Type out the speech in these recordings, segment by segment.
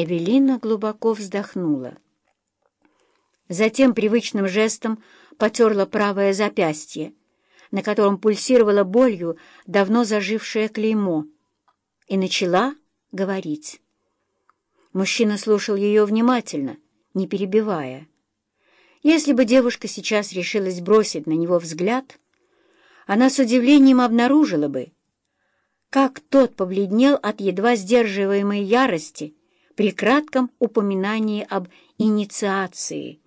Эвелина глубоко вздохнула. Затем привычным жестом потерла правое запястье, на котором пульсировало болью давно зажившее клеймо, и начала говорить. Мужчина слушал ее внимательно, не перебивая. Если бы девушка сейчас решилась бросить на него взгляд, она с удивлением обнаружила бы, как тот побледнел от едва сдерживаемой ярости при кратком упоминании об инициации.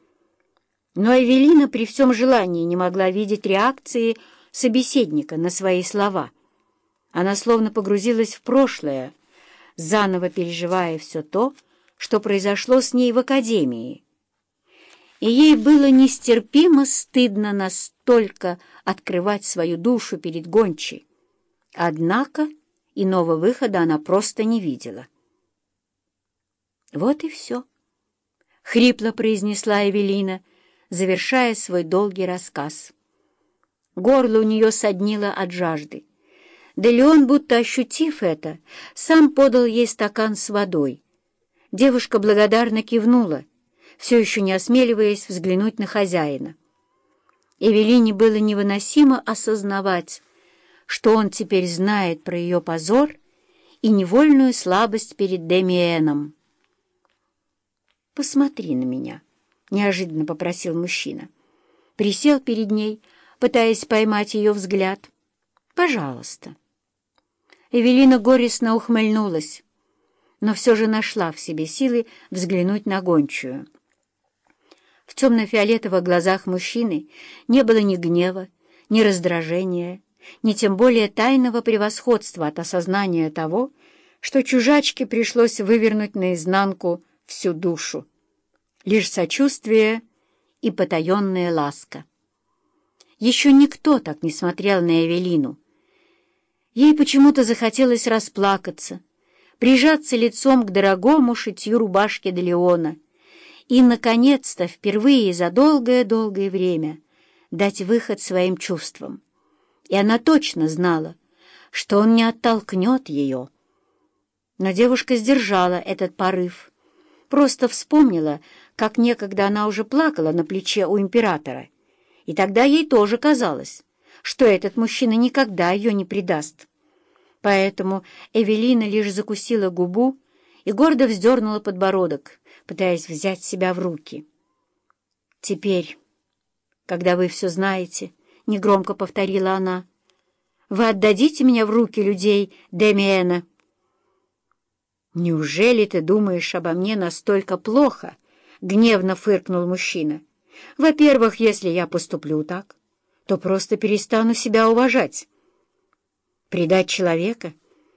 Но Эвелина при всем желании не могла видеть реакции собеседника на свои слова. Она словно погрузилась в прошлое, заново переживая все то, что произошло с ней в академии. И ей было нестерпимо стыдно настолько открывать свою душу перед гончей. Однако иного выхода она просто не видела. «Вот и все», — хрипло произнесла Эвелина, завершая свой долгий рассказ. Горло у нее соднило от жажды. Да Леон, будто ощутив это, сам подал ей стакан с водой. Девушка благодарно кивнула, все еще не осмеливаясь взглянуть на хозяина. Эвелине было невыносимо осознавать, что он теперь знает про ее позор и невольную слабость перед Демиеном. «Посмотри на меня», — неожиданно попросил мужчина. Присел перед ней, пытаясь поймать ее взгляд. «Пожалуйста». Эвелина горестно ухмыльнулась, но все же нашла в себе силы взглянуть на гончую. В темно-фиолетовых глазах мужчины не было ни гнева, ни раздражения, ни тем более тайного превосходства от осознания того, что чужачке пришлось вывернуть наизнанку всю душу. Лишь сочувствие и потаенная ласка. Еще никто так не смотрел на Эвелину. Ей почему-то захотелось расплакаться, прижаться лицом к дорогому шитью рубашки Делеона и, наконец-то, впервые за долгое-долгое время дать выход своим чувствам и она точно знала, что он не оттолкнет ее. Но девушка сдержала этот порыв, просто вспомнила, как некогда она уже плакала на плече у императора, и тогда ей тоже казалось, что этот мужчина никогда ее не предаст. Поэтому Эвелина лишь закусила губу и гордо вздернула подбородок, пытаясь взять себя в руки. «Теперь, когда вы все знаете, — негромко повторила она. «Вы отдадите меня в руки людей Демиэна?» «Неужели ты думаешь обо мне настолько плохо?» — гневно фыркнул мужчина. «Во-первых, если я поступлю так, то просто перестану себя уважать. Предать человека,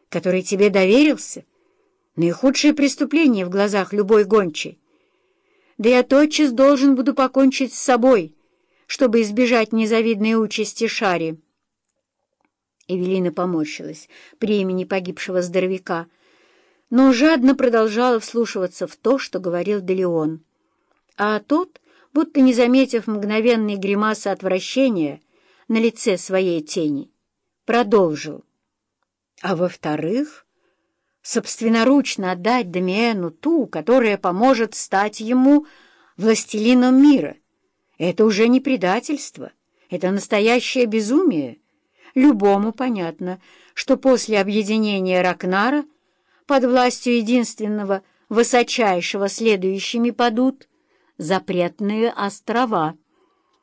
который тебе доверился, — наихудшее преступление в глазах любой гончей. Да я тотчас должен буду покончить с собой» чтобы избежать незавидной участи Шари. Эвелина поморщилась при имени погибшего здоровяка, но жадно продолжала вслушиваться в то, что говорил Делеон. А тот, будто не заметив мгновенной гримасы отвращения на лице своей тени, продолжил. А во-вторых, собственноручно отдать Дамиэну ту, которая поможет стать ему властелином мира — это уже не предательство, это настоящее безумие. Любому понятно, что после объединения Ракнара под властью единственного высочайшего следующими падут запретные острова —